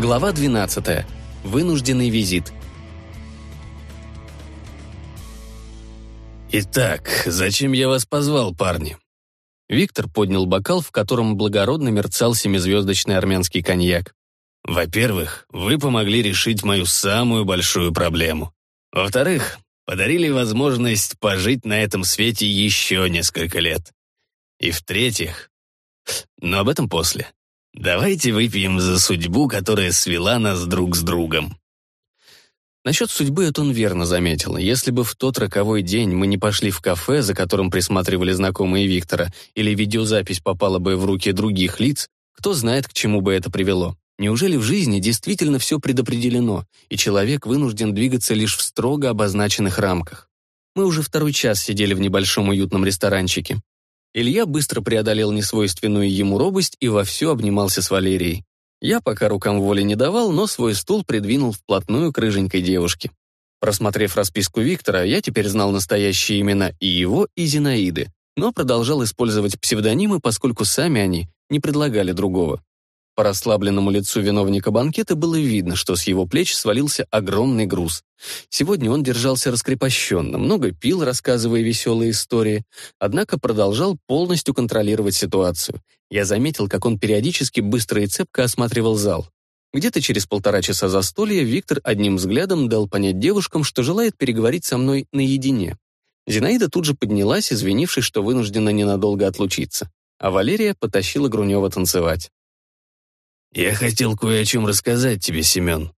Глава 12. Вынужденный визит. «Итак, зачем я вас позвал, парни?» Виктор поднял бокал, в котором благородно мерцал семизвездочный армянский коньяк. «Во-первых, вы помогли решить мою самую большую проблему. Во-вторых, подарили возможность пожить на этом свете еще несколько лет. И в-третьих, но об этом после. Давайте выпьем за судьбу, которая свела нас друг с другом. Насчет судьбы это он верно заметил. Если бы в тот роковой день мы не пошли в кафе, за которым присматривали знакомые Виктора, или видеозапись попала бы в руки других лиц, кто знает, к чему бы это привело. Неужели в жизни действительно все предопределено, и человек вынужден двигаться лишь в строго обозначенных рамках? Мы уже второй час сидели в небольшом уютном ресторанчике. Илья быстро преодолел несвойственную ему робость и вовсю обнимался с Валерией. Я пока рукам воли не давал, но свой стул придвинул вплотную к рыженькой девушке. Просмотрев расписку Виктора, я теперь знал настоящие имена и его, и Зинаиды, но продолжал использовать псевдонимы, поскольку сами они не предлагали другого. По расслабленному лицу виновника банкета было видно, что с его плеч свалился огромный груз. Сегодня он держался раскрепощенно, много пил, рассказывая веселые истории, однако продолжал полностью контролировать ситуацию. Я заметил, как он периодически быстро и цепко осматривал зал. Где-то через полтора часа застолья Виктор одним взглядом дал понять девушкам, что желает переговорить со мной наедине. Зинаида тут же поднялась, извинившись, что вынуждена ненадолго отлучиться, а Валерия потащила Грунева танцевать. «Я хотел кое о чем рассказать тебе, Семен».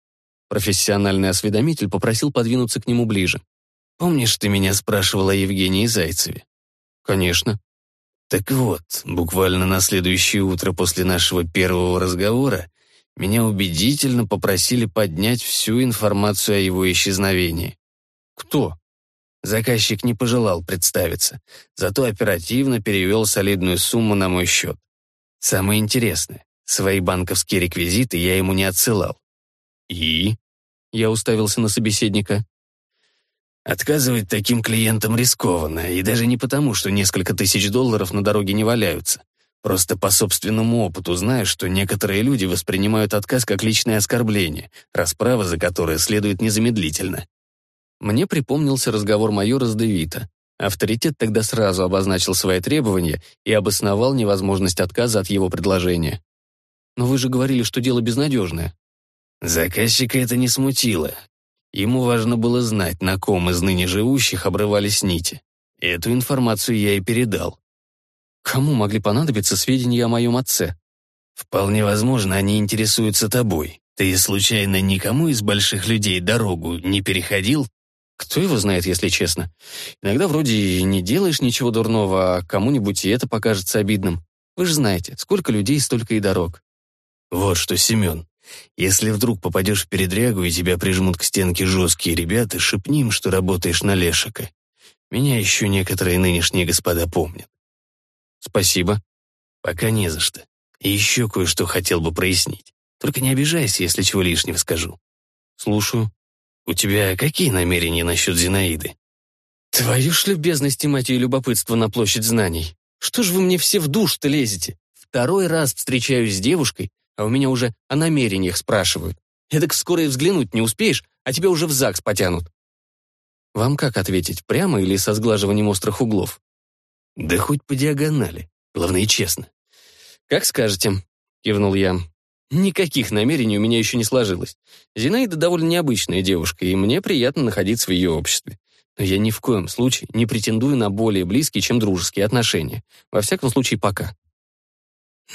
Профессиональный осведомитель попросил подвинуться к нему ближе. «Помнишь, ты меня спрашивал о Евгении Зайцеве?» «Конечно». «Так вот, буквально на следующее утро после нашего первого разговора меня убедительно попросили поднять всю информацию о его исчезновении». «Кто?» Заказчик не пожелал представиться, зато оперативно перевел солидную сумму на мой счет. Самое интересное, Свои банковские реквизиты я ему не отсылал. И? Я уставился на собеседника. Отказывать таким клиентам рискованно, и даже не потому, что несколько тысяч долларов на дороге не валяются. Просто по собственному опыту знаю, что некоторые люди воспринимают отказ как личное оскорбление, расправа за которое следует незамедлительно. Мне припомнился разговор майора с Девита. Авторитет тогда сразу обозначил свои требования и обосновал невозможность отказа от его предложения. Но вы же говорили, что дело безнадежное. Заказчика это не смутило. Ему важно было знать, на ком из ныне живущих обрывались нити. Эту информацию я и передал. Кому могли понадобиться сведения о моем отце? Вполне возможно, они интересуются тобой. Ты случайно никому из больших людей дорогу не переходил? Кто его знает, если честно. Иногда вроде и не делаешь ничего дурного, а кому-нибудь и это покажется обидным. Вы же знаете, сколько людей, столько и дорог. «Вот что, Семен, если вдруг попадешь в передрягу и тебя прижмут к стенке жесткие ребята, шепни им, что работаешь на Лешика. Меня еще некоторые нынешние господа помнят». «Спасибо». «Пока не за что. И еще кое-что хотел бы прояснить. Только не обижайся, если чего лишнего скажу». «Слушаю». «У тебя какие намерения насчет Зинаиды?» «Твою ж любезность и мать и любопытство на площадь знаний. Что ж вы мне все в душ-то лезете? Второй раз встречаюсь с девушкой, а у меня уже о намерениях спрашивают. Эдак скоро и взглянуть не успеешь, а тебя уже в ЗАГС потянут. Вам как ответить, прямо или со сглаживанием острых углов? Да хоть по диагонали, главное честно. Как скажете, кивнул я. Никаких намерений у меня еще не сложилось. Зинаида довольно необычная девушка, и мне приятно находиться в ее обществе. Но я ни в коем случае не претендую на более близкие, чем дружеские отношения. Во всяком случае, пока.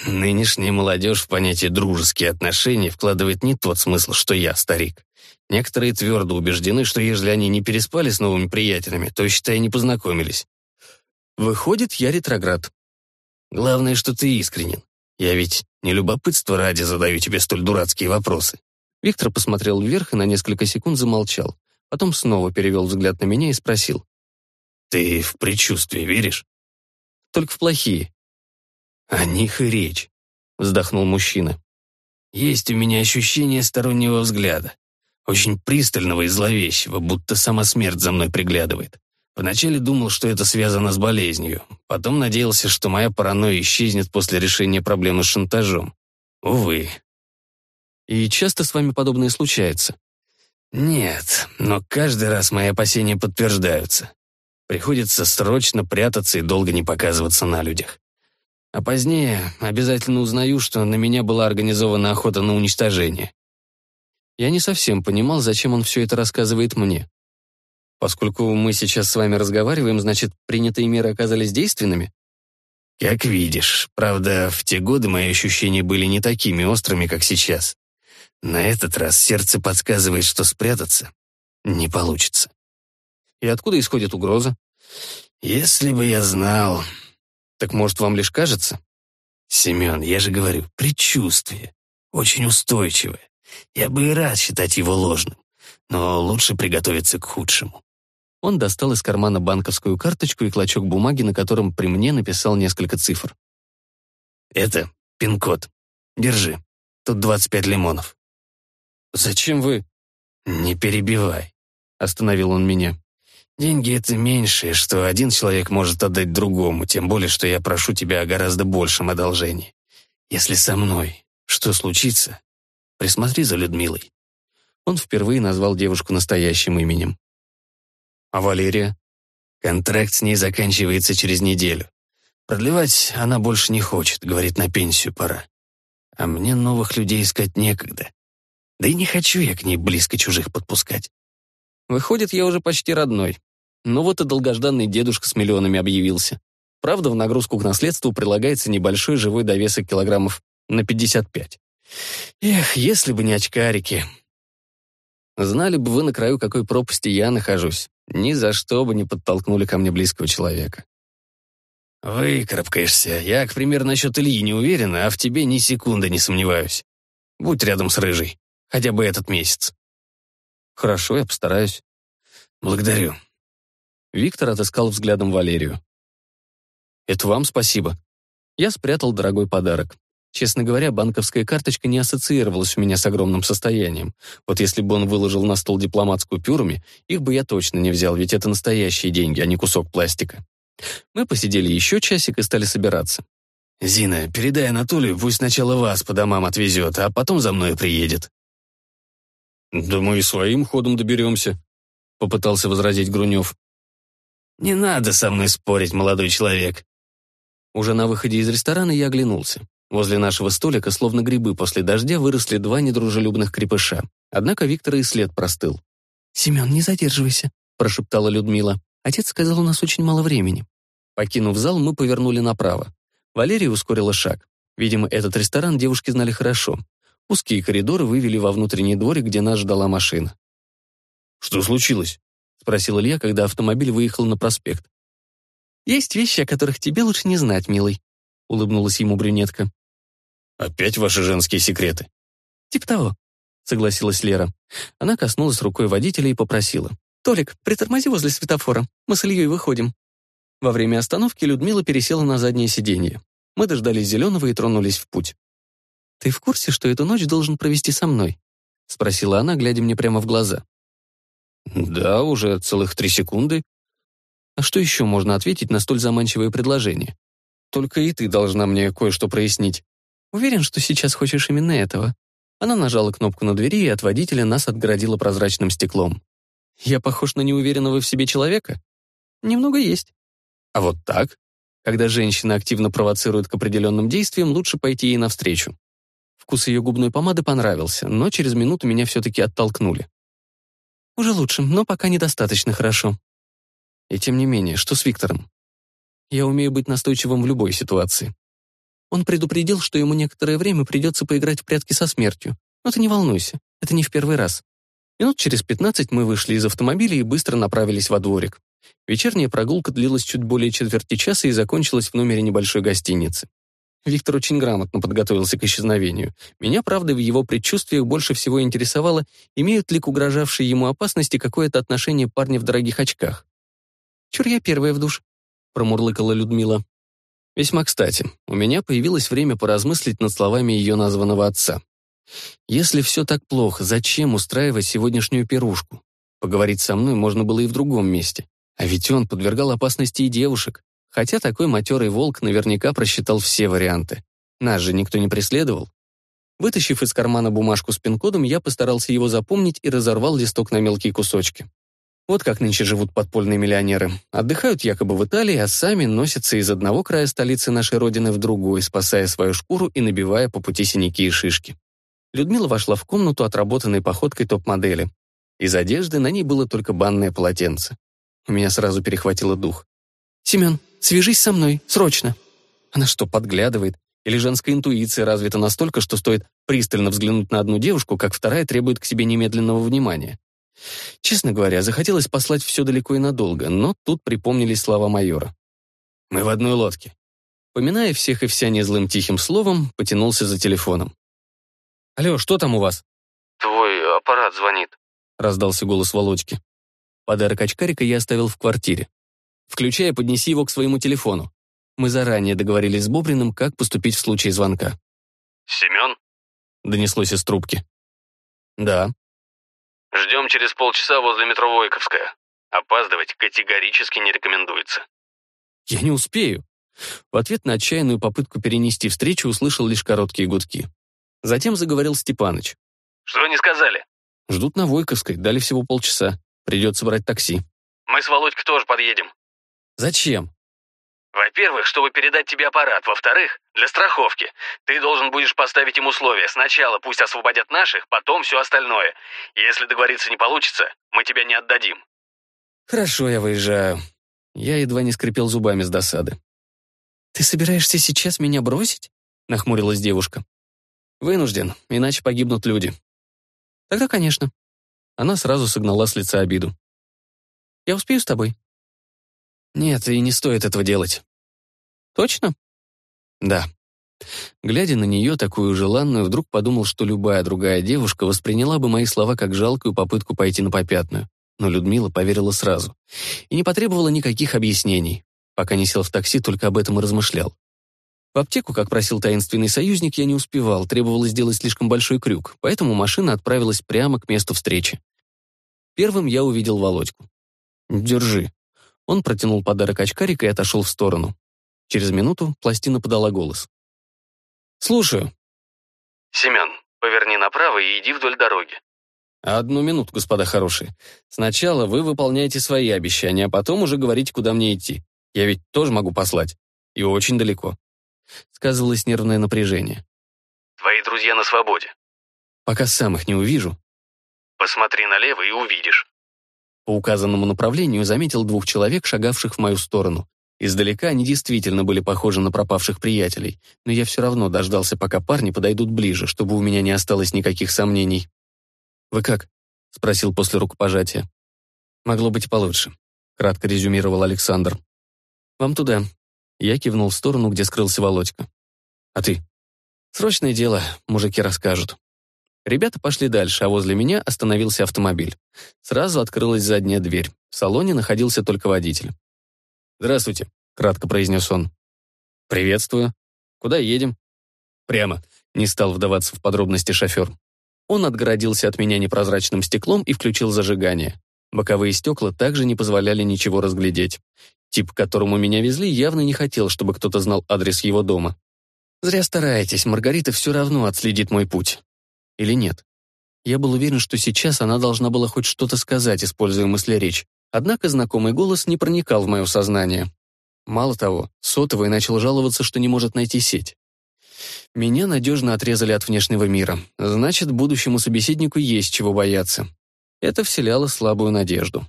Нынешняя молодежь в понятие «дружеские отношения» вкладывает не тот смысл, что я, старик. Некоторые твердо убеждены, что если они не переспали с новыми приятелями, то, считай, не познакомились. Выходит, я ретроград. Главное, что ты искренен. Я ведь не любопытство ради задаю тебе столь дурацкие вопросы. Виктор посмотрел вверх и на несколько секунд замолчал. Потом снова перевел взгляд на меня и спросил. «Ты в предчувствие веришь?» «Только в плохие. «О них и речь», — вздохнул мужчина. «Есть у меня ощущение стороннего взгляда, очень пристального и зловещего, будто сама смерть за мной приглядывает. Вначале думал, что это связано с болезнью, потом надеялся, что моя паранойя исчезнет после решения проблемы с шантажом. Увы, И часто с вами подобное случается? Нет, но каждый раз мои опасения подтверждаются. Приходится срочно прятаться и долго не показываться на людях. А позднее обязательно узнаю, что на меня была организована охота на уничтожение. Я не совсем понимал, зачем он все это рассказывает мне. Поскольку мы сейчас с вами разговариваем, значит, принятые меры оказались действенными? Как видишь. Правда, в те годы мои ощущения были не такими острыми, как сейчас. На этот раз сердце подсказывает, что спрятаться не получится. И откуда исходит угроза? Если бы я знал... Так может, вам лишь кажется? Семен, я же говорю, предчувствие. Очень устойчивое. Я бы и рад считать его ложным, но лучше приготовиться к худшему. Он достал из кармана банковскую карточку и клочок бумаги, на котором при мне написал несколько цифр. «Это пин-код. Держи. Тут 25 лимонов». «Зачем вы...» «Не перебивай», — остановил он меня. «Деньги — это меньшее, что один человек может отдать другому, тем более, что я прошу тебя о гораздо большем одолжении. Если со мной что случится, присмотри за Людмилой». Он впервые назвал девушку настоящим именем. «А Валерия?» «Контракт с ней заканчивается через неделю. Продлевать она больше не хочет, говорит, на пенсию пора. А мне новых людей искать некогда. Да и не хочу я к ней близко чужих подпускать. Выходит, я уже почти родной. Ну вот и долгожданный дедушка с миллионами объявился. Правда, в нагрузку к наследству прилагается небольшой живой довесок килограммов на 55. Эх, если бы не очкарики. Знали бы вы на краю какой пропасти я нахожусь. Ни за что бы не подтолкнули ко мне близкого человека. Выкарабкаешься. Я, к примеру, насчет Ильи не уверен, а в тебе ни секунды не сомневаюсь. Будь рядом с Рыжей. Хотя бы этот месяц. Хорошо, я постараюсь. Благодарю. Виктор отыскал взглядом Валерию. Это вам спасибо. Я спрятал дорогой подарок. Честно говоря, банковская карточка не ассоциировалась у меня с огромным состоянием. Вот если бы он выложил на стол дипломат с их бы я точно не взял, ведь это настоящие деньги, а не кусок пластика. Мы посидели еще часик и стали собираться. «Зина, передай Анатолию, пусть сначала вас по домам отвезет, а потом за мной приедет», «Да мы и своим ходом доберемся», — попытался возразить Грунев. «Не надо со мной спорить, молодой человек». Уже на выходе из ресторана я оглянулся. Возле нашего столика, словно грибы после дождя, выросли два недружелюбных крепыша. Однако Виктора и след простыл. «Семен, не задерживайся», — прошептала Людмила. «Отец сказал, у нас очень мало времени». Покинув зал, мы повернули направо. Валерия ускорила шаг. Видимо, этот ресторан девушки знали хорошо. Узкие коридоры вывели во внутренний дворик, где нас ждала машина. «Что случилось?» — спросил Илья, когда автомобиль выехал на проспект. «Есть вещи, о которых тебе лучше не знать, милый», — улыбнулась ему брюнетка. «Опять ваши женские секреты?» «Тип того», — согласилась Лера. Она коснулась рукой водителя и попросила. «Толик, притормози возле светофора. Мы с Ильей выходим». Во время остановки Людмила пересела на заднее сиденье. Мы дождались зеленого и тронулись в путь. «Ты в курсе, что эту ночь должен провести со мной?» — спросила она, глядя мне прямо в глаза. «Да, уже целых три секунды». А что еще можно ответить на столь заманчивое предложение? Только и ты должна мне кое-что прояснить. Уверен, что сейчас хочешь именно этого. Она нажала кнопку на двери, и от водителя нас отгородила прозрачным стеклом. Я похож на неуверенного в себе человека? Немного есть. А вот так? Когда женщина активно провоцирует к определенным действиям, лучше пойти ей навстречу. Вкус ее губной помады понравился, но через минуту меня все-таки оттолкнули. Уже лучше, но пока недостаточно хорошо. И тем не менее, что с Виктором? Я умею быть настойчивым в любой ситуации. Он предупредил, что ему некоторое время придется поиграть в прятки со смертью. Но ты не волнуйся, это не в первый раз. Минут через пятнадцать мы вышли из автомобиля и быстро направились во дворик. Вечерняя прогулка длилась чуть более четверти часа и закончилась в номере небольшой гостиницы. Виктор очень грамотно подготовился к исчезновению. Меня, правда, в его предчувствиях больше всего интересовало, имеют ли к угрожавшей ему опасности какое-то отношение парни в дорогих очках. «Чур я первая в душ», — промурлыкала Людмила. Весьма кстати, у меня появилось время поразмыслить над словами ее названного отца. Если все так плохо, зачем устраивать сегодняшнюю пирушку? Поговорить со мной можно было и в другом месте. А ведь он подвергал опасности и девушек. Хотя такой матерый волк наверняка просчитал все варианты. Нас же никто не преследовал. Вытащив из кармана бумажку с пин-кодом, я постарался его запомнить и разорвал листок на мелкие кусочки. Вот как нынче живут подпольные миллионеры. Отдыхают якобы в Италии, а сами носятся из одного края столицы нашей родины в другой, спасая свою шкуру и набивая по пути синяки и шишки. Людмила вошла в комнату, отработанной походкой топ-модели. Из одежды на ней было только банное полотенце. У меня сразу перехватило дух. «Семен, свяжись со мной, срочно!» Она что, подглядывает? Или женская интуиция развита настолько, что стоит пристально взглянуть на одну девушку, как вторая требует к себе немедленного внимания? Честно говоря, захотелось послать все далеко и надолго, но тут припомнились слова майора. «Мы в одной лодке». Поминая всех и вся незлым тихим словом, потянулся за телефоном. «Алло, что там у вас?» «Твой аппарат звонит», — раздался голос Володьки. Подарок очкарика я оставил в квартире. Включай и поднеси его к своему телефону. Мы заранее договорились с Бобриным, как поступить в случае звонка. «Семен?» — донеслось из трубки. «Да». «Ждем через полчаса возле метро Войковская. Опаздывать категорически не рекомендуется». «Я не успею». В ответ на отчаянную попытку перенести встречу услышал лишь короткие гудки. Затем заговорил Степаныч. «Что они сказали?» «Ждут на Войковской, дали всего полчаса. Придется брать такси». «Мы с Володькой тоже подъедем». «Зачем?» «Во-первых, чтобы передать тебе аппарат. Во-вторых, для страховки. Ты должен будешь поставить им условия. Сначала пусть освободят наших, потом все остальное. Если договориться не получится, мы тебя не отдадим». «Хорошо, я выезжаю». Я едва не скрипел зубами с досады. «Ты собираешься сейчас меня бросить?» — нахмурилась девушка. «Вынужден, иначе погибнут люди». «Тогда, конечно». Она сразу согнала с лица обиду. «Я успею с тобой?» «Нет, и не стоит этого делать». «Точно?» «Да». Глядя на нее, такую желанную, вдруг подумал, что любая другая девушка восприняла бы мои слова как жалкую попытку пойти на попятную. Но Людмила поверила сразу. И не потребовала никаких объяснений. Пока не сел в такси, только об этом и размышлял. В аптеку, как просил таинственный союзник, я не успевал, требовалось сделать слишком большой крюк, поэтому машина отправилась прямо к месту встречи. Первым я увидел Володьку. «Держи», он протянул подарок очкарика и отошел в сторону. Через минуту пластина подала голос. «Слушаю». «Семен, поверни направо и иди вдоль дороги». «Одну минуту, господа хорошие. Сначала вы выполняете свои обещания, а потом уже говорите, куда мне идти. Я ведь тоже могу послать. И очень далеко». Сказывалось нервное напряжение. «Твои друзья на свободе». «Пока сам их не увижу». «Посмотри налево и увидишь». По указанному направлению заметил двух человек, шагавших в мою сторону. Издалека они действительно были похожи на пропавших приятелей, но я все равно дождался, пока парни подойдут ближе, чтобы у меня не осталось никаких сомнений. «Вы как?» — спросил после рукопожатия. «Могло быть получше», — кратко резюмировал Александр. «Вам туда». Я кивнул в сторону, где скрылся Володька. «А ты?» «Срочное дело, мужики расскажут». Ребята пошли дальше, а возле меня остановился автомобиль. Сразу открылась задняя дверь. В салоне находился только водитель. «Здравствуйте», — кратко произнес он. «Приветствую. Куда едем?» «Прямо», — не стал вдаваться в подробности шофер. Он отгородился от меня непрозрачным стеклом и включил зажигание. Боковые стекла также не позволяли ничего разглядеть. Тип, к которому меня везли, явно не хотел, чтобы кто-то знал адрес его дома. «Зря стараетесь, Маргарита все равно отследит мой путь или нет. Я был уверен, что сейчас она должна была хоть что-то сказать, используя мыслеречь. Однако знакомый голос не проникал в мое сознание. Мало того, сотовый начал жаловаться, что не может найти сеть. Меня надежно отрезали от внешнего мира. Значит, будущему собеседнику есть чего бояться. Это вселяло слабую надежду.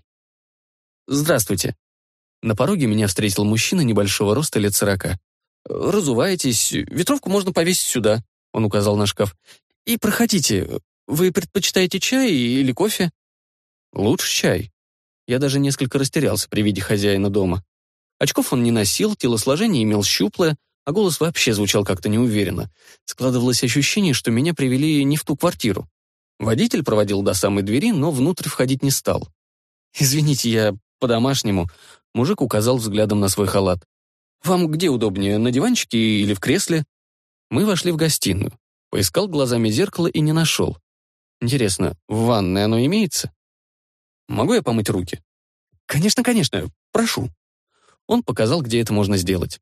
«Здравствуйте». На пороге меня встретил мужчина небольшого роста лет сорока. «Разуваетесь, ветровку можно повесить сюда», — он указал на шкаф. И проходите. Вы предпочитаете чай или кофе? Лучше чай. Я даже несколько растерялся при виде хозяина дома. Очков он не носил, телосложение имел щуплое, а голос вообще звучал как-то неуверенно. Складывалось ощущение, что меня привели не в ту квартиру. Водитель проводил до самой двери, но внутрь входить не стал. «Извините, я по-домашнему». Мужик указал взглядом на свой халат. «Вам где удобнее, на диванчике или в кресле?» Мы вошли в гостиную. Поискал глазами зеркало и не нашел. Интересно, в ванной оно имеется? Могу я помыть руки? Конечно, конечно, прошу. Он показал, где это можно сделать.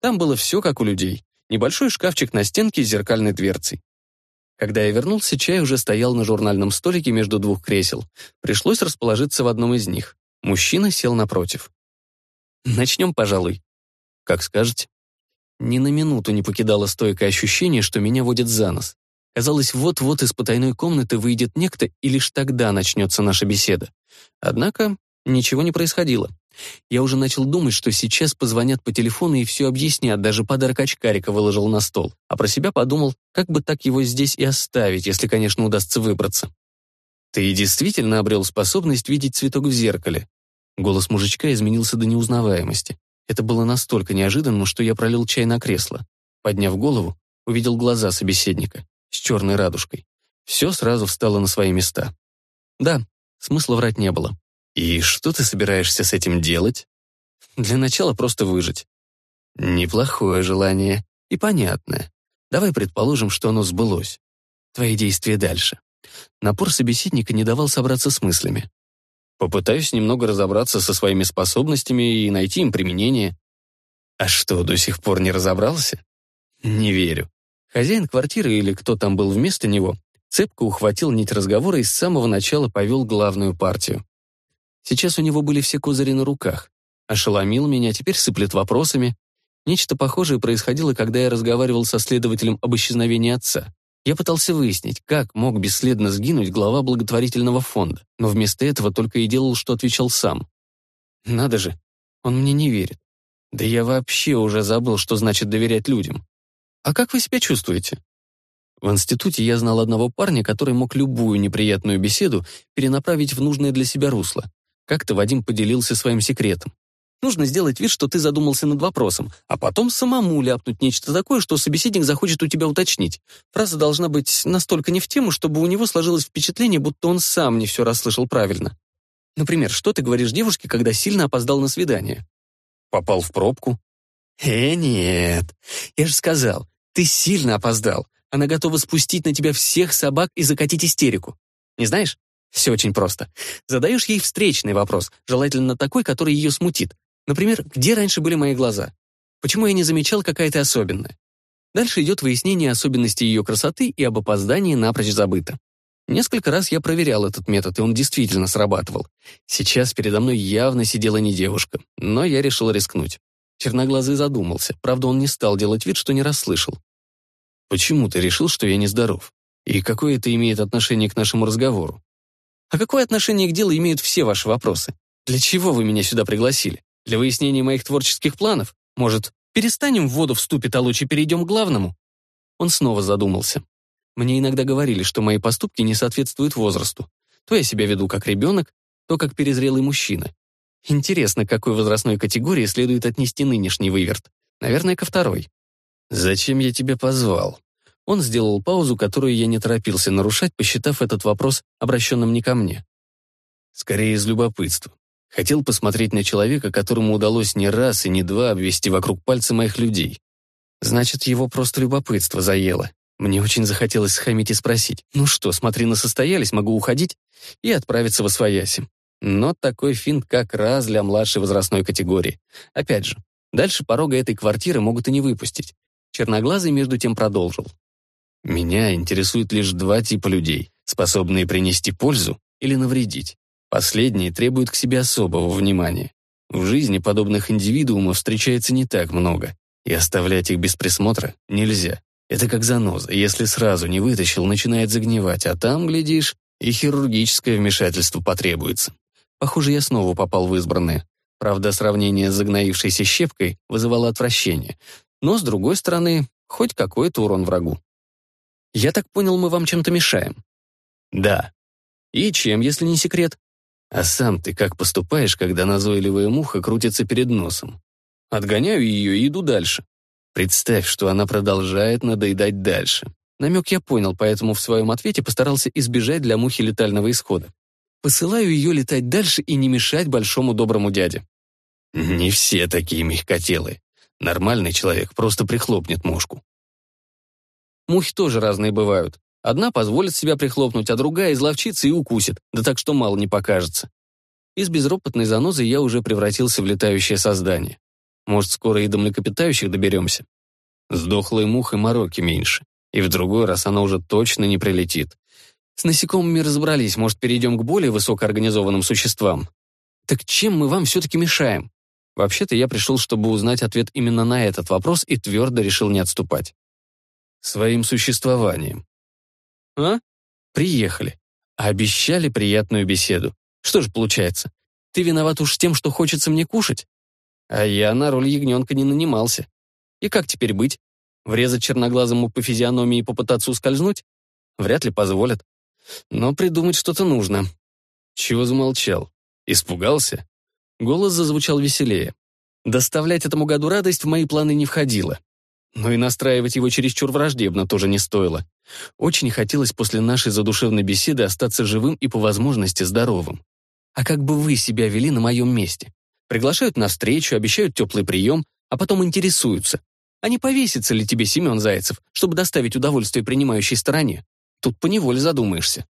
Там было все как у людей. Небольшой шкафчик на стенке с зеркальной дверцей. Когда я вернулся, чай уже стоял на журнальном столике между двух кресел. Пришлось расположиться в одном из них. Мужчина сел напротив. «Начнем, пожалуй». «Как скажете». Ни на минуту не покидало стойкое ощущение, что меня водят за нос. Казалось, вот-вот из потайной комнаты выйдет некто, и лишь тогда начнется наша беседа. Однако ничего не происходило. Я уже начал думать, что сейчас позвонят по телефону и все объяснят, даже подарок очкарика выложил на стол. А про себя подумал, как бы так его здесь и оставить, если, конечно, удастся выбраться. «Ты действительно обрел способность видеть цветок в зеркале?» Голос мужичка изменился до неузнаваемости. Это было настолько неожиданно, что я пролил чай на кресло. Подняв голову, увидел глаза собеседника с черной радужкой. Все сразу встало на свои места. Да, смысла врать не было. «И что ты собираешься с этим делать?» «Для начала просто выжить». «Неплохое желание. И понятное. Давай предположим, что оно сбылось. Твои действия дальше». Напор собеседника не давал собраться с мыслями. «Попытаюсь немного разобраться со своими способностями и найти им применение». «А что, до сих пор не разобрался?» «Не верю. Хозяин квартиры или кто там был вместо него цепко ухватил нить разговора и с самого начала повел главную партию. Сейчас у него были все козыри на руках. Ошеломил меня, теперь сыплет вопросами. Нечто похожее происходило, когда я разговаривал со следователем об исчезновении отца. Я пытался выяснить, как мог бесследно сгинуть глава благотворительного фонда, но вместо этого только и делал, что отвечал сам. Надо же, он мне не верит. Да я вообще уже забыл, что значит доверять людям. «А как вы себя чувствуете?» В институте я знал одного парня, который мог любую неприятную беседу перенаправить в нужное для себя русло. Как-то Вадим поделился своим секретом. Нужно сделать вид, что ты задумался над вопросом, а потом самому ляпнуть нечто такое, что собеседник захочет у тебя уточнить. Фраза должна быть настолько не в тему, чтобы у него сложилось впечатление, будто он сам не все расслышал правильно. Например, что ты говоришь девушке, когда сильно опоздал на свидание? Попал в пробку? Э, нет. Я же сказал, ты сильно опоздал. Она готова спустить на тебя всех собак и закатить истерику. Не знаешь? Все очень просто. Задаешь ей встречный вопрос, желательно такой, который ее смутит. Например, где раньше были мои глаза? Почему я не замечал, какая ты особенная? Дальше идет выяснение особенностей ее красоты и об опоздании напрочь забыто. Несколько раз я проверял этот метод, и он действительно срабатывал. Сейчас передо мной явно сидела не девушка, но я решил рискнуть. Черноглазый задумался, правда, он не стал делать вид, что не расслышал. «Почему ты решил, что я нездоров? И какое это имеет отношение к нашему разговору?» «А какое отношение к делу имеют все ваши вопросы? Для чего вы меня сюда пригласили? Для выяснения моих творческих планов? Может, перестанем в воду вступить, а лучше перейдем к главному?» Он снова задумался. Мне иногда говорили, что мои поступки не соответствуют возрасту. То я себя веду как ребенок, то как перезрелый мужчина. Интересно, к какой возрастной категории следует отнести нынешний выверт. Наверное, ко второй. «Зачем я тебя позвал?» Он сделал паузу, которую я не торопился нарушать, посчитав этот вопрос обращенным не ко мне. Скорее из любопытства. Хотел посмотреть на человека, которому удалось не раз и не два обвести вокруг пальца моих людей. Значит, его просто любопытство заело. Мне очень захотелось схамить и спросить, ну что, смотри, насостоялись, могу уходить? И отправиться во свояси. Но такой финт как раз для младшей возрастной категории. Опять же, дальше порога этой квартиры могут и не выпустить. Черноглазый между тем продолжил. Меня интересуют лишь два типа людей, способные принести пользу или навредить. Последние требуют к себе особого внимания. В жизни подобных индивидуумов встречается не так много, и оставлять их без присмотра нельзя. Это как заноза, если сразу не вытащил, начинает загнивать, а там, глядишь, и хирургическое вмешательство потребуется. Похоже, я снова попал в избранные. Правда, сравнение с загноившейся щепкой вызывало отвращение. Но, с другой стороны, хоть какой-то урон врагу. «Я так понял, мы вам чем-то мешаем?» «Да». «И чем, если не секрет?» «А сам ты как поступаешь, когда назойливая муха крутится перед носом?» «Отгоняю ее и иду дальше». «Представь, что она продолжает надоедать дальше». Намек я понял, поэтому в своем ответе постарался избежать для мухи летального исхода. Посылаю ее летать дальше и не мешать большому доброму дяде. Не все такие мягкотелые. Нормальный человек просто прихлопнет мушку. Мухи тоже разные бывают. Одна позволит себя прихлопнуть, а другая изловчится и укусит, да так что мало не покажется. Из безропотной занозы я уже превратился в летающее создание. Может, скоро и до млекопитающих доберемся. Сдохлой мухой мороки меньше. и в другой раз она уже точно не прилетит. С насекомыми разобрались, может, перейдем к более высокоорганизованным существам? Так чем мы вам все-таки мешаем? Вообще-то я пришел, чтобы узнать ответ именно на этот вопрос и твердо решил не отступать. Своим существованием. А? Приехали. Обещали приятную беседу. Что же получается? Ты виноват уж тем, что хочется мне кушать? А я на роль ягненка не нанимался. И как теперь быть? Врезать черноглазому по физиономии и попытаться ускользнуть? Вряд ли позволят. Но придумать что-то нужно. Чего замолчал? Испугался? Голос зазвучал веселее. Доставлять этому году радость в мои планы не входило. Но и настраивать его чересчур враждебно тоже не стоило. Очень хотелось после нашей задушевной беседы остаться живым и по возможности здоровым. А как бы вы себя вели на моем месте? Приглашают на встречу, обещают теплый прием, а потом интересуются. А не повесится ли тебе Семен Зайцев, чтобы доставить удовольствие принимающей стороне? Тут поневоле задумаешься.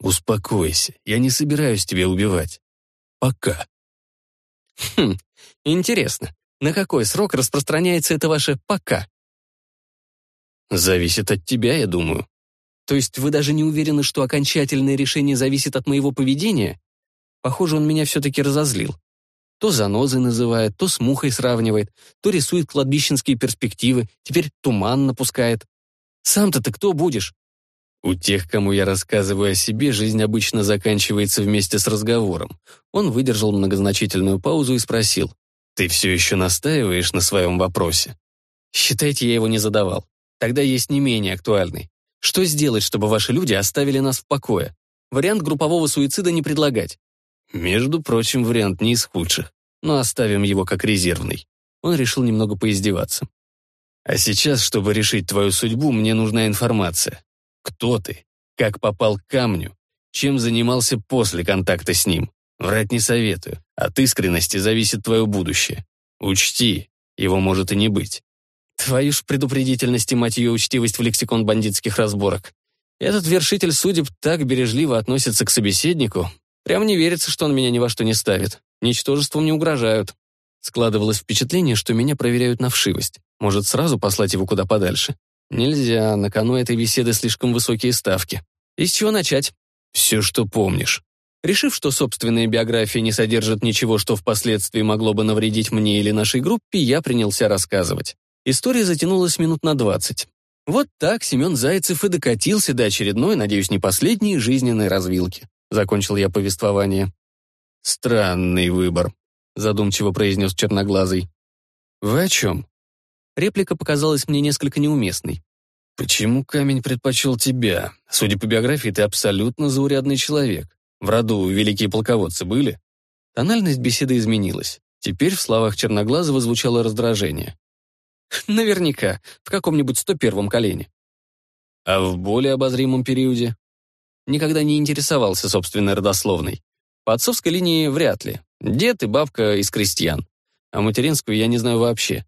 Успокойся, я не собираюсь тебя убивать. Пока. Хм, интересно, на какой срок распространяется это ваше «пока»? Зависит от тебя, я думаю. То есть вы даже не уверены, что окончательное решение зависит от моего поведения? Похоже, он меня все-таки разозлил. То занозой называет, то с мухой сравнивает, то рисует кладбищенские перспективы, теперь туман напускает. Сам-то ты кто будешь? У тех, кому я рассказываю о себе, жизнь обычно заканчивается вместе с разговором. Он выдержал многозначительную паузу и спросил, «Ты все еще настаиваешь на своем вопросе?» «Считайте, я его не задавал. Тогда есть не менее актуальный. Что сделать, чтобы ваши люди оставили нас в покое? Вариант группового суицида не предлагать. Между прочим, вариант не из худших, но оставим его как резервный. Он решил немного поиздеваться. А сейчас, чтобы решить твою судьбу, мне нужна информация. Кто ты? Как попал к камню? Чем занимался после контакта с ним? Врать не советую. От искренности зависит твое будущее. Учти, его может и не быть. Твою ж предупредительность и, мать ее, учтивость в лексикон бандитских разборок. Этот вершитель судеб так бережливо относится к собеседнику, Прям не верится, что он меня ни во что не ставит. Ничтожеством не угрожают. Складывалось впечатление, что меня проверяют на вшивость. Может, сразу послать его куда подальше? Нельзя, на кону этой беседы слишком высокие ставки. И с чего начать? Все, что помнишь. Решив, что собственная биография не содержит ничего, что впоследствии могло бы навредить мне или нашей группе, я принялся рассказывать. История затянулась минут на двадцать. Вот так Семен Зайцев и докатился до очередной, надеюсь, не последней, жизненной развилки. — закончил я повествование. «Странный выбор», — задумчиво произнес Черноглазый. «Вы о чем?» Реплика показалась мне несколько неуместной. «Почему камень предпочел тебя? Судя по биографии, ты абсолютно заурядный человек. В роду великие полководцы были?» Тональность беседы изменилась. Теперь в словах Черноглазого звучало раздражение. «Наверняка, в каком-нибудь 101-м колене». «А в более обозримом периоде?» Никогда не интересовался собственной родословной. По отцовской линии вряд ли. Дед и бабка из крестьян. А материнскую я не знаю вообще.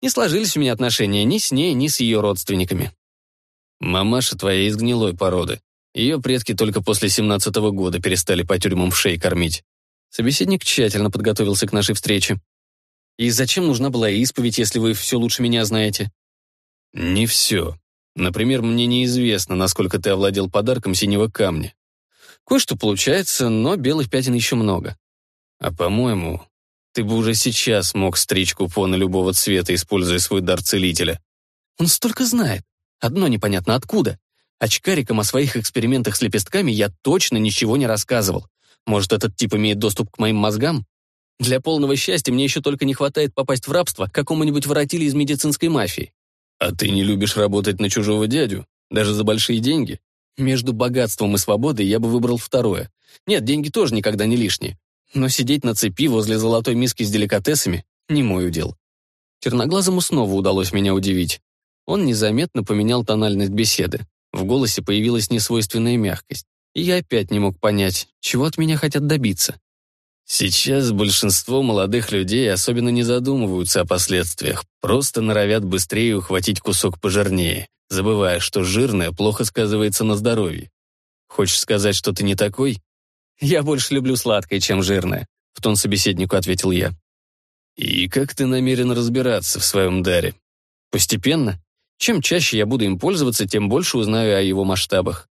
Не сложились у меня отношения ни с ней, ни с ее родственниками. Мамаша твоя из гнилой породы. Ее предки только после семнадцатого года перестали по тюрьмам в шее кормить. Собеседник тщательно подготовился к нашей встрече. «И зачем нужна была исповедь, если вы все лучше меня знаете?» «Не все. Например, мне неизвестно, насколько ты овладел подарком синего камня. Кое-что получается, но белых пятен еще много. А по-моему, ты бы уже сейчас мог стричь купоны любого цвета, используя свой дар целителя. Он столько знает. Одно непонятно откуда. Очкарикам о своих экспериментах с лепестками я точно ничего не рассказывал. Может, этот тип имеет доступ к моим мозгам? Для полного счастья мне еще только не хватает попасть в рабство к какому-нибудь воротиле из медицинской мафии. «А ты не любишь работать на чужого дядю? Даже за большие деньги?» «Между богатством и свободой я бы выбрал второе. Нет, деньги тоже никогда не лишние. Но сидеть на цепи возле золотой миски с деликатесами — не мой удел». Черноглазому снова удалось меня удивить. Он незаметно поменял тональность беседы. В голосе появилась несвойственная мягкость. И я опять не мог понять, чего от меня хотят добиться. Сейчас большинство молодых людей особенно не задумываются о последствиях, просто норовят быстрее ухватить кусок пожирнее, забывая, что жирное плохо сказывается на здоровье. Хочешь сказать, что ты не такой? Я больше люблю сладкое, чем жирное, в тон собеседнику ответил я. И как ты намерен разбираться в своем даре? Постепенно. Чем чаще я буду им пользоваться, тем больше узнаю о его масштабах.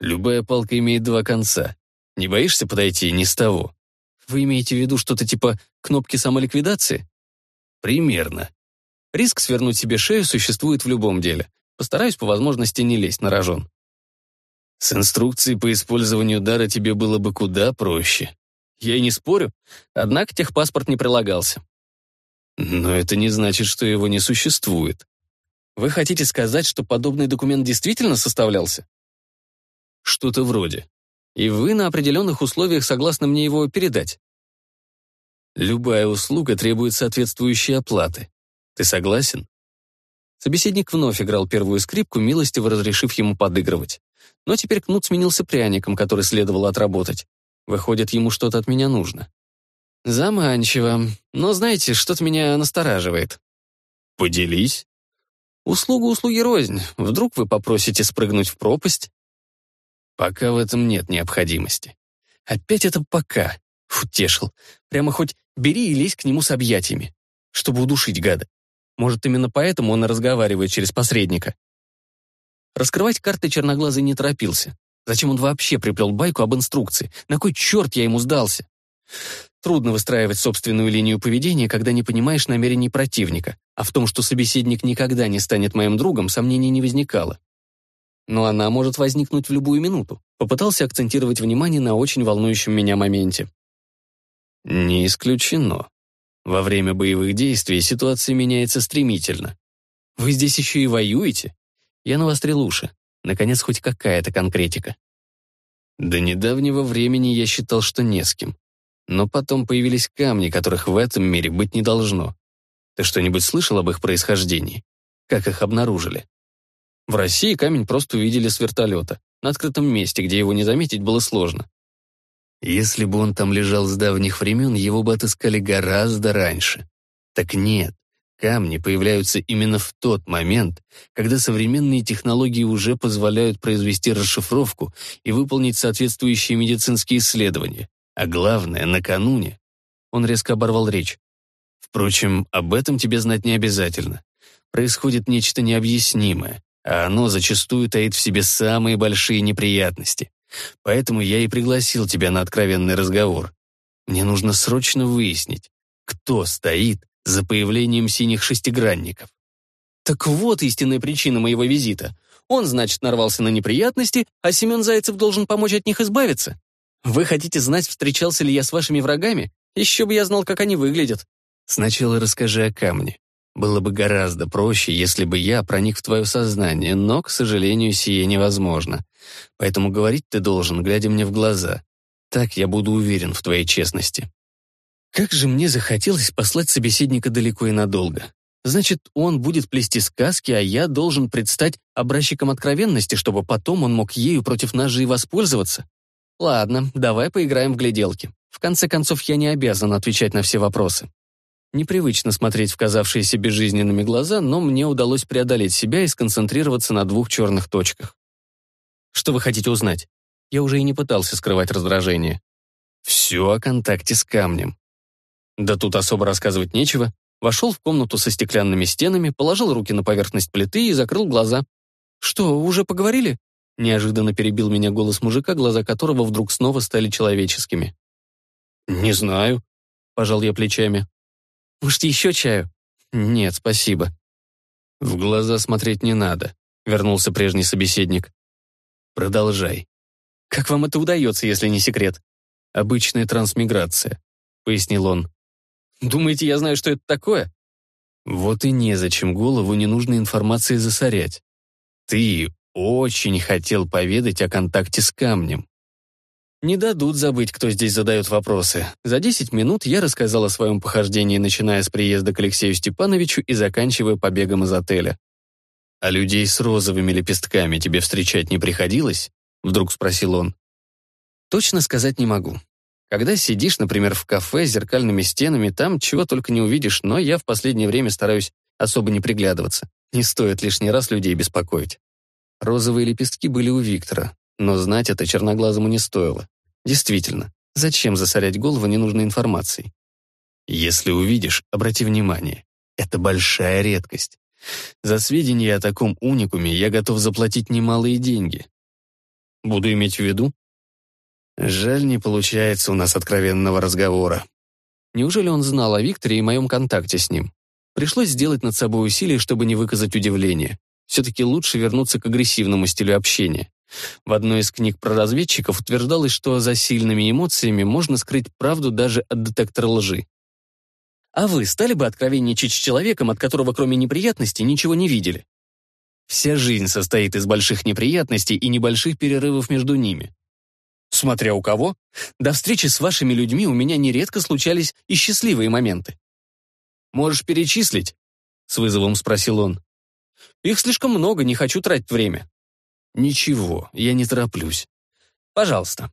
Любая палка имеет два конца. Не боишься подойти не с того? Вы имеете в виду что-то типа кнопки самоликвидации? Примерно. Риск свернуть себе шею существует в любом деле. Постараюсь по возможности не лезть на рожон. С инструкцией по использованию дара тебе было бы куда проще. Я и не спорю, однако техпаспорт не прилагался. Но это не значит, что его не существует. Вы хотите сказать, что подобный документ действительно составлялся? Что-то вроде. И вы на определенных условиях согласны мне его передать? Любая услуга требует соответствующей оплаты. Ты согласен? Собеседник вновь играл первую скрипку, милостиво разрешив ему подыгрывать. Но теперь кнут сменился пряником, который следовало отработать. Выходит, ему что-то от меня нужно. Заманчиво. Но знаете, что-то меня настораживает. Поделись. Услуга услуги рознь. Вдруг вы попросите спрыгнуть в пропасть? Пока в этом нет необходимости. Опять это пока. Утешил. Прямо хоть бери и лезь к нему с объятиями, чтобы удушить гада. Может, именно поэтому он и разговаривает через посредника. Раскрывать карты черноглазый не торопился. Зачем он вообще приплел байку об инструкции? На кой черт я ему сдался? Трудно выстраивать собственную линию поведения, когда не понимаешь намерений противника, а в том, что собеседник никогда не станет моим другом, сомнений не возникало. Но она может возникнуть в любую минуту. Попытался акцентировать внимание на очень волнующем меня моменте. Не исключено. Во время боевых действий ситуация меняется стремительно. Вы здесь еще и воюете? Я навострил уши. Наконец, хоть какая-то конкретика. До недавнего времени я считал, что не с кем. Но потом появились камни, которых в этом мире быть не должно. Ты что-нибудь слышал об их происхождении? Как их обнаружили? В России камень просто увидели с вертолета, на открытом месте, где его не заметить было сложно. Если бы он там лежал с давних времен, его бы отыскали гораздо раньше. Так нет, камни появляются именно в тот момент, когда современные технологии уже позволяют произвести расшифровку и выполнить соответствующие медицинские исследования. А главное, накануне. Он резко оборвал речь. Впрочем, об этом тебе знать не обязательно. Происходит нечто необъяснимое, а оно зачастую таит в себе самые большие неприятности. Поэтому я и пригласил тебя на откровенный разговор. Мне нужно срочно выяснить, кто стоит за появлением синих шестигранников. Так вот истинная причина моего визита. Он, значит, нарвался на неприятности, а Семен Зайцев должен помочь от них избавиться. Вы хотите знать, встречался ли я с вашими врагами? Еще бы я знал, как они выглядят. Сначала расскажи о камне. Было бы гораздо проще, если бы я проник в твое сознание, но, к сожалению, сие невозможно. Поэтому говорить ты должен, глядя мне в глаза. Так я буду уверен в твоей честности. Как же мне захотелось послать собеседника далеко и надолго. Значит, он будет плести сказки, а я должен предстать образчиком откровенности, чтобы потом он мог ею против нас же и воспользоваться. Ладно, давай поиграем в гляделки. В конце концов, я не обязан отвечать на все вопросы. Непривычно смотреть в казавшиеся безжизненными глаза, но мне удалось преодолеть себя и сконцентрироваться на двух черных точках. Что вы хотите узнать? Я уже и не пытался скрывать раздражение. Все о контакте с камнем. Да тут особо рассказывать нечего. Вошел в комнату со стеклянными стенами, положил руки на поверхность плиты и закрыл глаза. Что, уже поговорили? Неожиданно перебил меня голос мужика, глаза которого вдруг снова стали человеческими. «Не знаю», — пожал я плечами. «Может, еще чаю?» «Нет, спасибо». «В глаза смотреть не надо», — вернулся прежний собеседник. «Продолжай». «Как вам это удается, если не секрет?» «Обычная трансмиграция», — пояснил он. «Думаете, я знаю, что это такое?» «Вот и незачем голову ненужной информации засорять. Ты очень хотел поведать о контакте с камнем. Не дадут забыть, кто здесь задает вопросы. За 10 минут я рассказал о своем похождении, начиная с приезда к Алексею Степановичу и заканчивая побегом из отеля. «А людей с розовыми лепестками тебе встречать не приходилось?» — вдруг спросил он. «Точно сказать не могу. Когда сидишь, например, в кафе с зеркальными стенами, там чего только не увидишь, но я в последнее время стараюсь особо не приглядываться. Не стоит лишний раз людей беспокоить. Розовые лепестки были у Виктора, но знать это черноглазому не стоило. Действительно, зачем засорять голову ненужной информацией? Если увидишь, обрати внимание. Это большая редкость. За сведения о таком уникуме я готов заплатить немалые деньги. Буду иметь в виду? Жаль, не получается у нас откровенного разговора. Неужели он знал о Викторе и моем контакте с ним? Пришлось сделать над собой усилие, чтобы не выказать удивление. Все-таки лучше вернуться к агрессивному стилю общения. В одной из книг про разведчиков утверждалось, что за сильными эмоциями можно скрыть правду даже от детектора лжи. А вы стали бы откровенничать с человеком, от которого кроме неприятностей ничего не видели? Вся жизнь состоит из больших неприятностей и небольших перерывов между ними. Смотря у кого, до встречи с вашими людьми у меня нередко случались и счастливые моменты. «Можешь перечислить?» — с вызовом спросил он. «Их слишком много, не хочу тратить время». «Ничего, я не тороплюсь. Пожалуйста».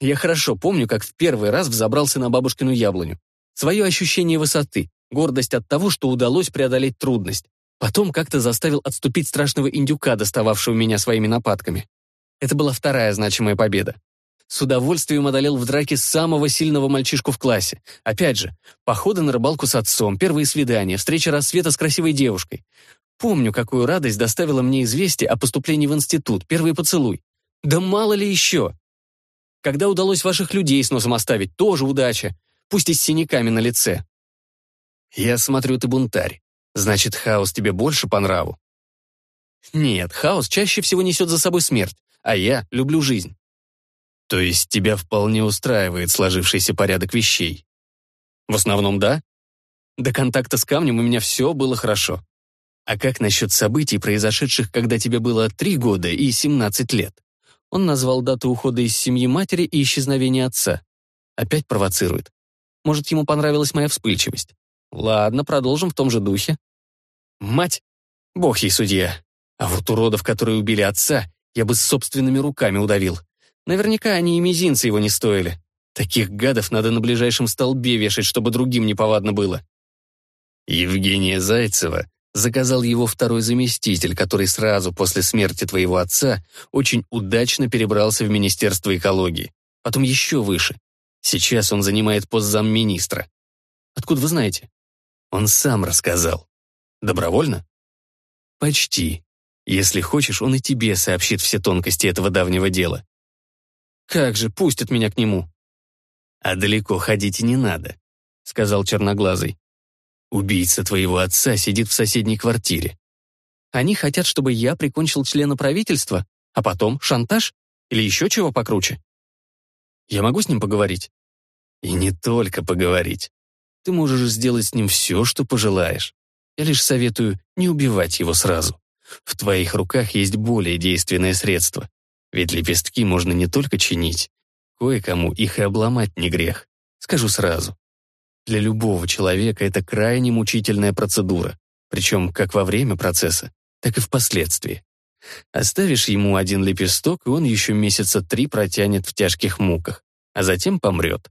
Я хорошо помню, как в первый раз взобрался на бабушкину яблоню. Свое ощущение высоты, гордость от того, что удалось преодолеть трудность. Потом как-то заставил отступить страшного индюка, достававшего меня своими нападками. Это была вторая значимая победа. С удовольствием одолел в драке самого сильного мальчишку в классе. Опять же, походы на рыбалку с отцом, первые свидания, встреча рассвета с красивой девушкой. Помню, какую радость доставило мне известие о поступлении в институт, первый поцелуй. Да мало ли еще. Когда удалось ваших людей с носом оставить, тоже удача. Пусть и с синяками на лице. Я смотрю, ты бунтарь. Значит, хаос тебе больше по нраву? Нет, хаос чаще всего несет за собой смерть, а я люблю жизнь. То есть тебя вполне устраивает сложившийся порядок вещей? В основном да. До контакта с камнем у меня все было хорошо. А как насчет событий, произошедших, когда тебе было три года и 17 лет? Он назвал дату ухода из семьи матери и исчезновения отца. Опять провоцирует. Может, ему понравилась моя вспыльчивость. Ладно, продолжим в том же духе. Мать? Бог ей судья. А вот уродов, которые убили отца, я бы собственными руками удавил. Наверняка они и мизинцы его не стоили. Таких гадов надо на ближайшем столбе вешать, чтобы другим неповадно было. Евгения Зайцева заказал его второй заместитель, который сразу после смерти твоего отца очень удачно перебрался в Министерство экологии. Потом еще выше. Сейчас он занимает пост замминистра. Откуда вы знаете? Он сам рассказал. Добровольно? Почти. Если хочешь, он и тебе сообщит все тонкости этого давнего дела. Как же, пустят меня к нему. А далеко ходить и не надо, сказал черноглазый. Убийца твоего отца сидит в соседней квартире. Они хотят, чтобы я прикончил члена правительства, а потом шантаж или еще чего покруче. Я могу с ним поговорить? И не только поговорить. Ты можешь сделать с ним все, что пожелаешь. Я лишь советую не убивать его сразу. В твоих руках есть более действенное средство. Ведь лепестки можно не только чинить. Кое-кому их и обломать не грех. Скажу сразу. Для любого человека это крайне мучительная процедура, причем как во время процесса, так и впоследствии. Оставишь ему один лепесток, и он еще месяца три протянет в тяжких муках, а затем помрет.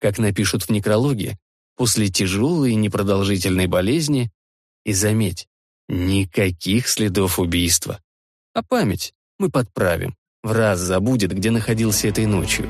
Как напишут в некрологе, после тяжелой и непродолжительной болезни, и заметь, никаких следов убийства. А память мы подправим в раз забудет, где находился этой ночью.